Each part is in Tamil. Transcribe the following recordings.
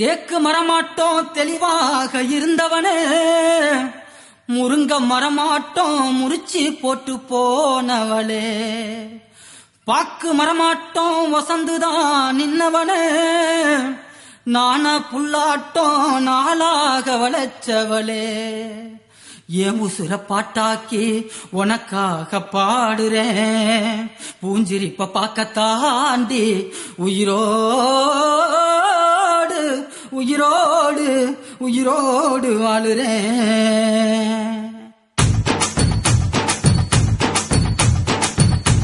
தேக்கு மரமாட்டோம் தெளிவாக இருந்தவனே. முருங்க மரமாட்டோம் முறிச்சி போட்டு போனவளே. பாக்கு மரமாட்டோம் வசந்துதான் நின்னவனே. நான புல்லாட்டம் நாளாக வளைச்சவளே ஏன் உசுர பாட்டாக்கி உனக்காக பாடுறேன். பூஞ்சிரிப்ப பார்க்க தாண்டி உயிரோடு உயிரோடு வாழுறேன்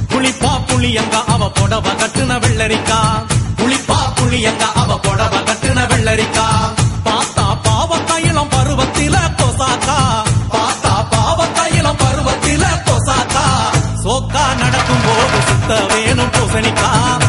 புளிப்பா புளியங்க அவ புடவ கட்டுன வெள்ளரிக்கா? புளிப்பா புளியங்க அவ புடவ கட்டுன வெள்ளரிக்கா? பார்த்தா பாவ பருவத்தில கொசாக்கா. பார்த்தா பாவ பருவத்தில கொசாக்கா. சோக்கா நடக்கும் போது சுத்த வேணும் பூசணிக்கா.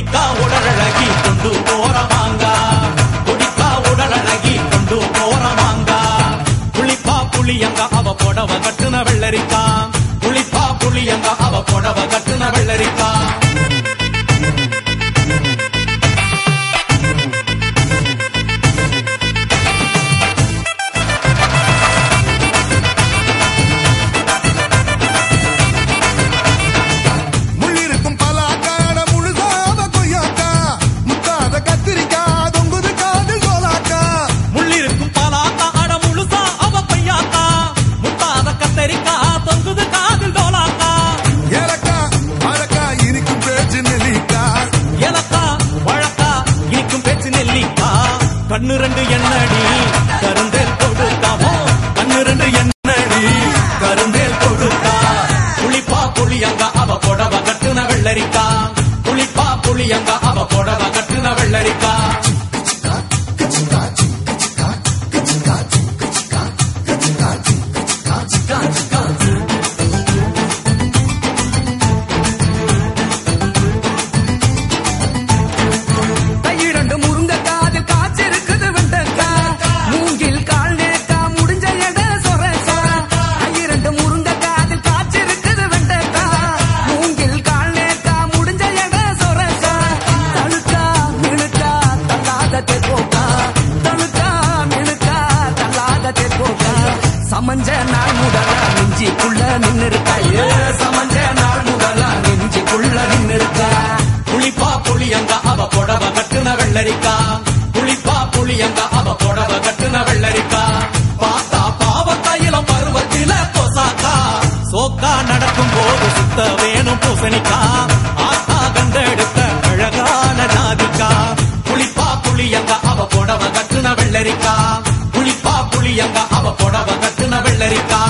ஒடிக்கா உடலழகி கொண்டு போற மாங்கா. ஒடிக்கா உடலழகி கொண்டு போற மாங்கா. புளிப்பா புளியங்க அவ புடவ கட்டுன வெள்ளரிக்கா. புளிப்பா புளியங்க அவ புடவ கட்டுன வெள்ளரிக்கா. ரெண்டு கருந்தேல் கொடுக்காமோ கண்ணு ரெண்டு எண்ணடி கருந்தேல் கொடுக்கா புளிப்பா புளியங்க அவ புடவ கட்டுன வெள்ளரிக்கா. புளிப்பா புளியங்க அவ புடவ கட்டுன வெள்ளரிக்கா. சமஞ்ச நாள் முதலா நெஞ்சிக்குள்ள நின்னு இருக்கா ஏ சமஞ்ச நாள் முதலா நெஞ்சிக்குள்ள நின்னு இருக்கா புளிப்பா புளியங்க அவ புடவ கட்டுன வெள்ளரிக்கா. புளிப்பா புளியங்க அவ புடவ கட்டுன வெள்ளரிக்கா. பார்த்தா பாவ பருவத்தில கொசாக்கா. சோக்கா நடக்கும் போது சுத்த வேணும் பூசணிக்கா. ஆத்தா கண்டெடுத்த அழகான ஜாதிக்கா. புளிப்பா புளியங்க அவ புடவ கட்டுன வெள்ளரிக்கா. புளிப்பா